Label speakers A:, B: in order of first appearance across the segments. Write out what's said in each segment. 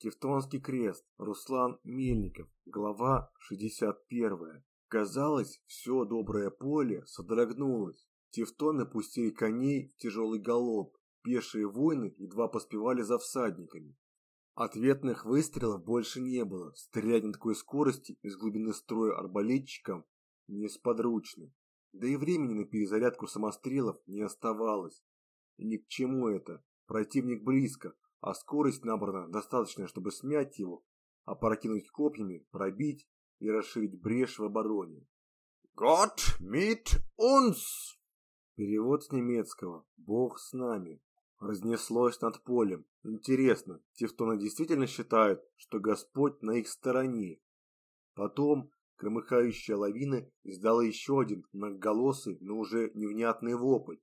A: Тевтонский крест, Руслан Мельников, глава 61. Казалось, все доброе поле содрогнулось. Тевтоны пустили коней в тяжелый галоп. Пешие воины едва поспевали за всадниками. Ответных выстрелов больше не было. Стрелять на такой скорости из глубины строя арбалетчикам несподручно. Да и времени на перезарядку самострелов не оставалось. И ни к чему это. Противник близко, а скорость набрана достаточная, чтобы смять его, опрокинуть копьями, пробить и расширить брешь в обороне.
B: «Gott mit uns!»
A: Перевод с немецкого «Бог с нами» разнеслось над полем. Интересно, тевтоны действительно считают, что Господь на их стороне? Потом громыхающая лавина издала еще один многоголосый, но уже невнятный вопль.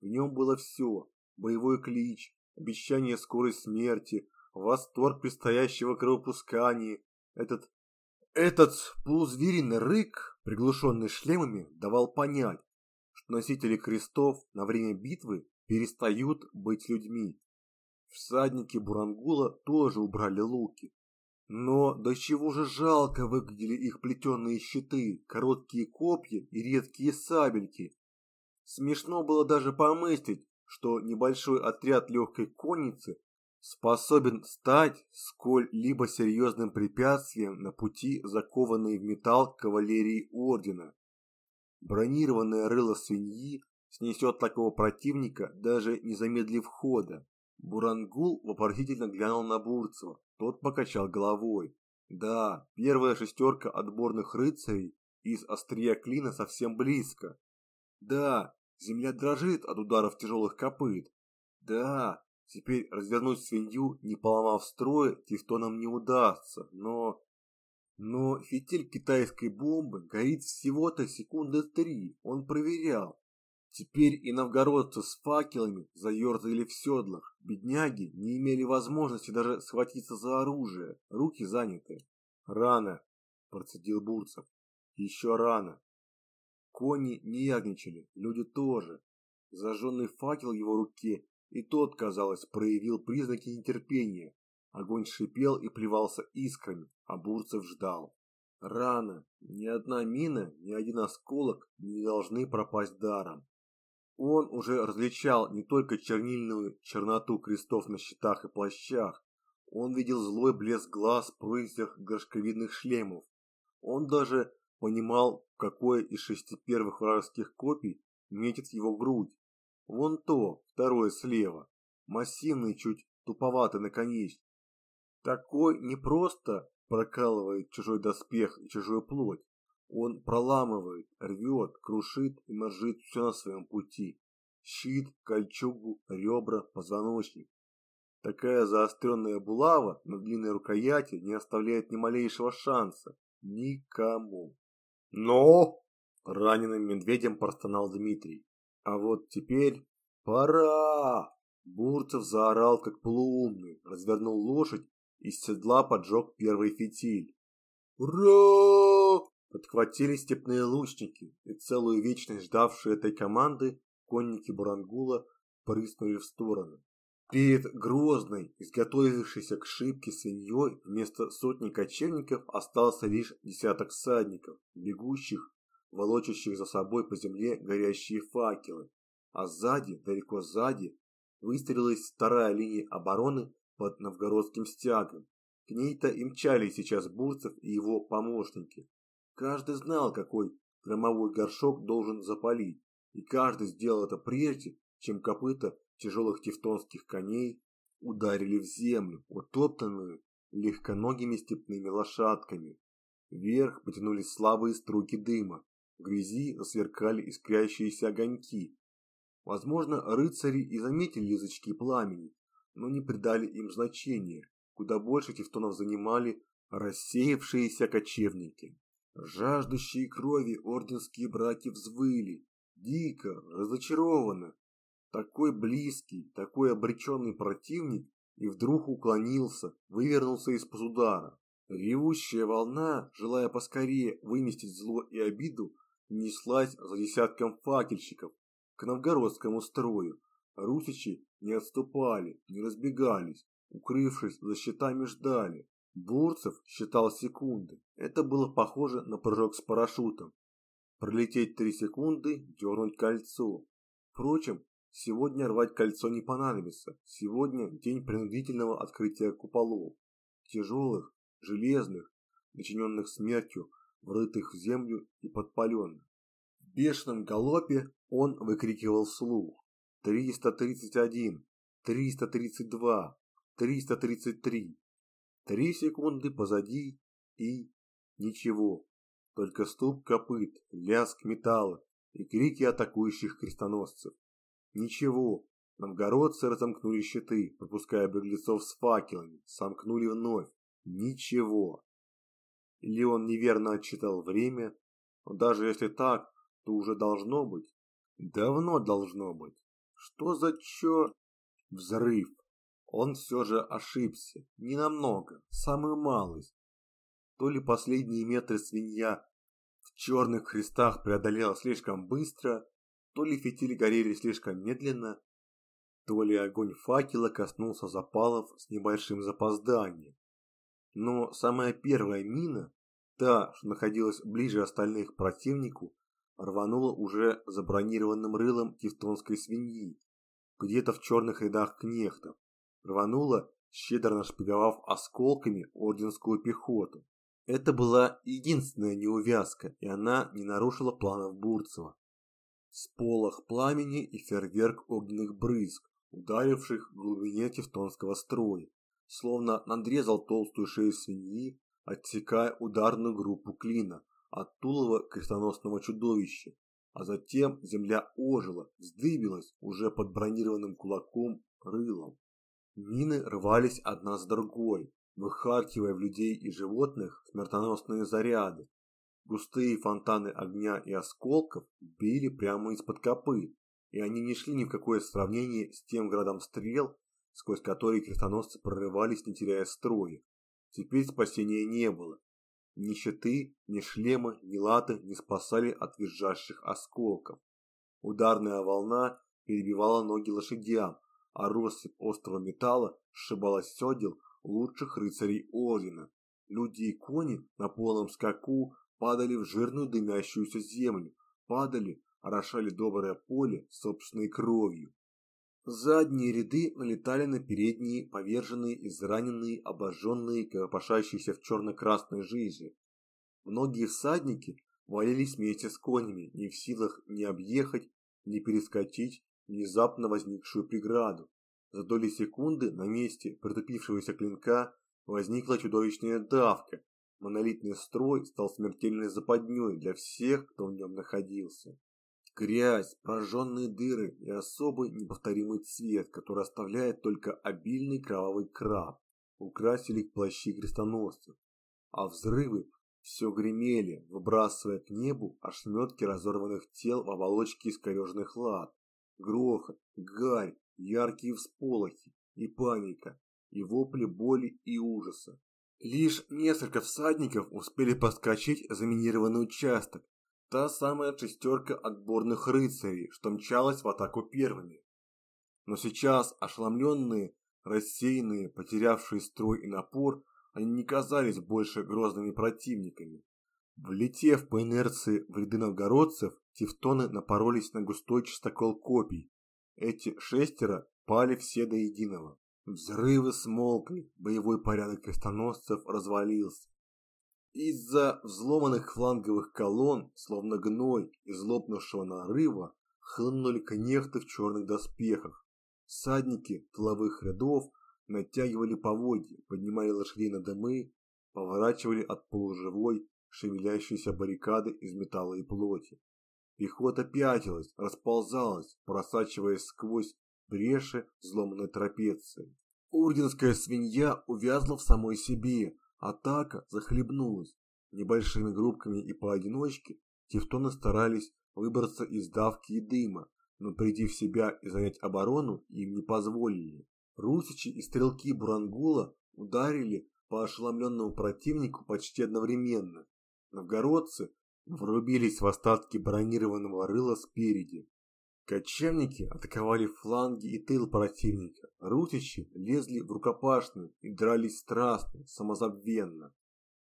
A: В нем было все – боевой клич, обещание скорой смерти, восторг предстоящего кровопускания. Этот, этот полузвериный рык, приглушенный шлемами, давал понять, что носители крестов на время битвы перестают быть людьми. Всадники Бурангула тоже убрали луки. Но до чего же жалко выглядели их плетеные щиты, короткие копья и редкие сабельки. Смешно было даже помыслить, что небольшой отряд легкой конницы способен стать сколь-либо серьезным препятствием на пути закованной в металл кавалерии ордена. Бронированное рыло свиньи снесет такого противника, даже не замедлив хода. Бурангул вопросительно глянул на Бурцева, тот покачал головой. Да, первая шестерка отборных рыцарей из острия клина совсем близко. Да, Земля дрожит от ударов тяжелых копыт. Да, теперь развернуть свинью, не поломав строя, тевтонам не удастся, но... Но фитиль китайской бомбы горит всего-то секунды три, он проверял. Теперь и новгородцы с факелами заерзали в седлах. Бедняги не имели возможности даже схватиться за оружие, руки заняты. Рано, процедил Бурцев. Еще рано. Кони не ягничали, люди тоже. Зажженный факел в его руке, и тот, казалось, проявил признаки нетерпения. Огонь шипел и плевался искрами, а Бурцев ждал. Рано. Ни одна мина, ни один осколок не должны пропасть даром. Он уже различал не только чернильную черноту крестов на щитах и плащах, он видел злой блеск глаз прызях горшковидных шлемов. Он даже понимал, какое из шести первых вражеских копий метит его грудь. Вон то, второе слева, массивный, чуть туповатый наконечник. Такой не просто прокалывает чужой доспех и чужую плоть, он проламывает, рвет, крушит и моржит все на своем пути. Щит, кольчугу, ребра, позвоночник. Такая заостренная булава на длинной рукояти не оставляет ни малейшего шанса. Никому.
B: Но
A: раненым медведем простонал Дмитрий. А вот теперь пора. Бурцев заорал как полуумный, развернул лошадь и с седла поджег первый фитиль. «Ура!» Подхватили степные лучники, и целую вечность ждавшие этой команды конники Бурангула прыснули в стороны. Перед грозной, изготовившейся к шибке свиньей, вместо сотни кочевников остался лишь десяток всадников, бегущих, волочащих за собой по земле горящие факелы. А сзади, далеко сзади, выстрелилась вторая линия обороны под новгородским стягом. К ней-то и мчались сейчас Бурцев и его помощники. Каждый знал, какой громовой горшок должен запалить, и каждый сделал это прежде, чем копыта тяжелых тевтонских коней ударили в землю, утоптанную легконогими степными лошадками. Вверх потянулись слабые струйки дыма, в грязи засверкали искрящиеся огоньки. Возможно, рыцари и заметили язычки пламени, но не придали им значения, куда больше тевтонов занимали рассеявшиеся кочевники. Жаждущие крови орденские братья взвыли, дико, разочарованно, такой близкий, такой обреченный противник и вдруг уклонился, вывернулся из-под удара. Ревущая волна, желая поскорее выместить зло и обиду, неслась за десятком факельщиков к новгородскому строю. Русичи не отступали, не разбегались, укрывшись за щитами, ждали. Бурцев считал секунды. Это было похоже на прыжок с парашютом. Пролететь три секунды, дернуть кольцо. Впрочем, сегодня рвать кольцо не понадобится. Сегодня день принудительного открытия куполов. Тяжелых, железных, начиненных смертью, врытых в землю и подпаленных. В бешеном галопе он выкрикивал вслух. 331, 332, 333. Три секунды позади и ничего. Только стук копыт, лязг металла и крики атакующих крестоносцев. Ничего. Новгородцы разомкнули щиты, пропуская беглецов с факелами, сомкнули вновь. Ничего. Или он неверно отчитал время, но даже если так, то уже должно быть. Давно должно быть. Что за чё? Взрыв. Он все же ошибся. Ненамного. Самую малость. То ли последние метры свинья в черных крестах преодолела слишком быстро, то ли фитили горели слишком медленно, то ли огонь факела коснулся запалов с небольшим запозданием. Но самая первая мина, та, что находилась ближе остальных к противнику, рванула уже забронированным рылом тевтонской свиньи, где-то в черных рядах кнехтов рванула, щедро нашпиговав осколками орденскую пехоту. Это была единственная неувязка, и она не нарушила планов Бурцева. Сполох пламени и фейерверк огненных брызг, ударивших в глубине тевтонского строя, словно надрезал толстую шею свиньи, отсекая ударную группу клина от тулова крестоносного чудовища, а затем земля ожила, вздыбилась уже под бронированным кулаком рылом. Мины рвались одна с другой, выхаркивая в людей и животных смертоносные заряды. Густые фонтаны огня и осколков били прямо из-под копыт, и они не шли ни в какое сравнение с тем градом стрел, сквозь который крестоносцы прорывались, не теряя строя. Теперь спасения не было. Ни щиты, ни шлемы, ни латы не спасали от визжащих осколков. Ударная волна перебивала ноги лошадям, а россыпь острого металла сшибала седел лучших рыцарей ордена. Люди и кони на полном скаку падали в жирную дымящуюся землю, падали, орошали доброе поле собственной кровью. Задние ряды налетали на передние, поверженные, израненные, обожженные, копошащиеся в черно-красной жиже. Многие всадники валились вместе с конями, не в силах ни объехать, ни перескочить внезапно возникшую преграду. За доли секунды на месте притупившегося клинка возникла чудовищная давка. Монолитный строй стал смертельной западней для всех, кто в нем находился. Грязь, прожженные дыры и особый неповторимый цвет, который оставляет только обильный кровавый краб, украсили плащи крестоносцев. А взрывы все гремели, выбрасывая к небу ошметки разорванных тел в оболочке искореженных лад. Грохот, гарь, яркие всполохи и паника, и вопли боли и ужаса. Лишь несколько всадников успели подскочить заминированный участок. Та самая шестерка отборных рыцарей, что мчалась в атаку первыми. Но сейчас, ошеломленные, рассеянные, потерявшие строй и напор, они не казались больше грозными противниками. Влетев по инерции в ряды новгородцев, тевтоны напоролись на густой чистокол копий. Эти шестеро пали все до единого. Взрывы смолкли, боевой порядок крестоносцев развалился. Из-за взломанных фланговых колонн, словно гной из лопнувшего нарыва, хлынули конехты в черных доспехах. Всадники тыловых рядов натягивали поводья, поднимали лошадей на дымы, поворачивали от полуживой шевелящиеся баррикады из металла и плоти. Пехота пятилась, расползалась, просачиваясь сквозь бреши взломанной трапеции. Урдинская свинья увязла в самой себе, атака захлебнулась. Небольшими группками и поодиночке тевтоны старались выбраться из давки и дыма, но прийти в себя и занять оборону им не позволили. Русичи и стрелки Бурангула ударили по ошеломленному противнику почти одновременно. Новгородцы врубились в остатки бронированного рыла спереди. Кочевники атаковали фланги и тыл противника. Русичи лезли в рукопашную и дрались страстно, самозабвенно.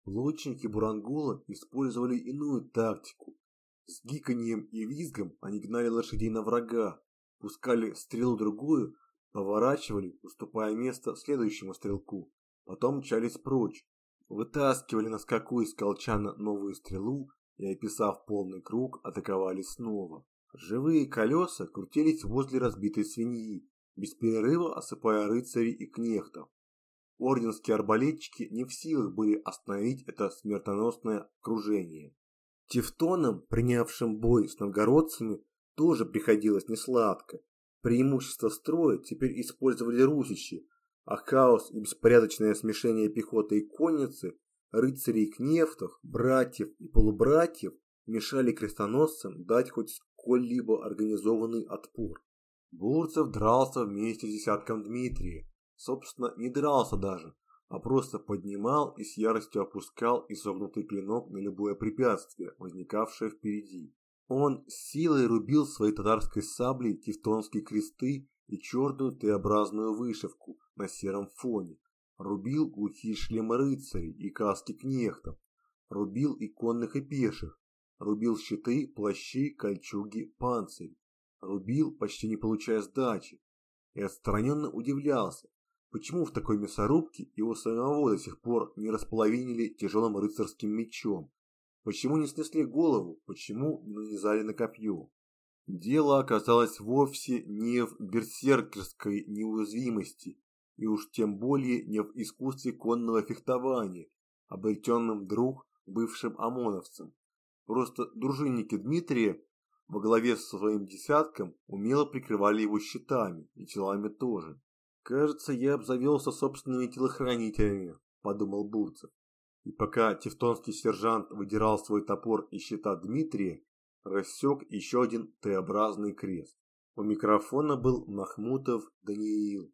A: Лучники Бурангула использовали иную тактику. С гиканьем и визгом они гнали лошадей на врага, пускали стрелу другую, поворачивали, уступая место следующему стрелку, потом мчались прочь, вытаскивали на скаку из колчана новую стрелу и, описав полный круг, атаковали снова. Живые колеса крутились возле разбитой свиньи, без перерыва осыпая рыцарей и кнехтов. Орденские арбалетчики не в силах были остановить это смертоносное окружение. Тевтонам, принявшим бой с новгородцами, тоже приходилось несладко. Преимущество строя теперь использовали русичи, а хаос и беспорядочное смешение пехоты и конницы, рыцарей и кнефтов, братьев и полубратьев мешали крестоносцам дать хоть сколь-либо организованный отпор. Бурцев дрался вместе с десятком Дмитрия. Собственно, не дрался даже, а просто поднимал и с яростью опускал изогнутый клинок на любое препятствие, возникавшее впереди. Он силой рубил своей татарской саблей тевтонские кресты и черную Т-образную вышивку на сером фоне. Рубил глухие шлемы рыцарей и каски кнехтов. Рубил и конных и пеших. Рубил щиты, плащи, кольчуги, панцирь. Рубил, почти не получая сдачи. И отстраненно удивлялся, почему в такой мясорубке его самого до сих пор не располовинили тяжелым рыцарским мечом. Почему не снесли голову, почему не нанизали на копье. Дело оказалось вовсе не в берсеркерской неуязвимости, и уж тем более не в искусстве конного фехтования, обретенном друг бывшим ОМОНовцам. Просто дружинники Дмитрия во главе со своим десятком умело прикрывали его щитами и телами тоже. «Кажется, я обзавелся собственными телохранителями», – подумал Бурцев. И пока тевтонский сержант выдирал свой топор из щита Дмитрия, рассек еще один Т-образный крест. У микрофона был Махмутов Даниил.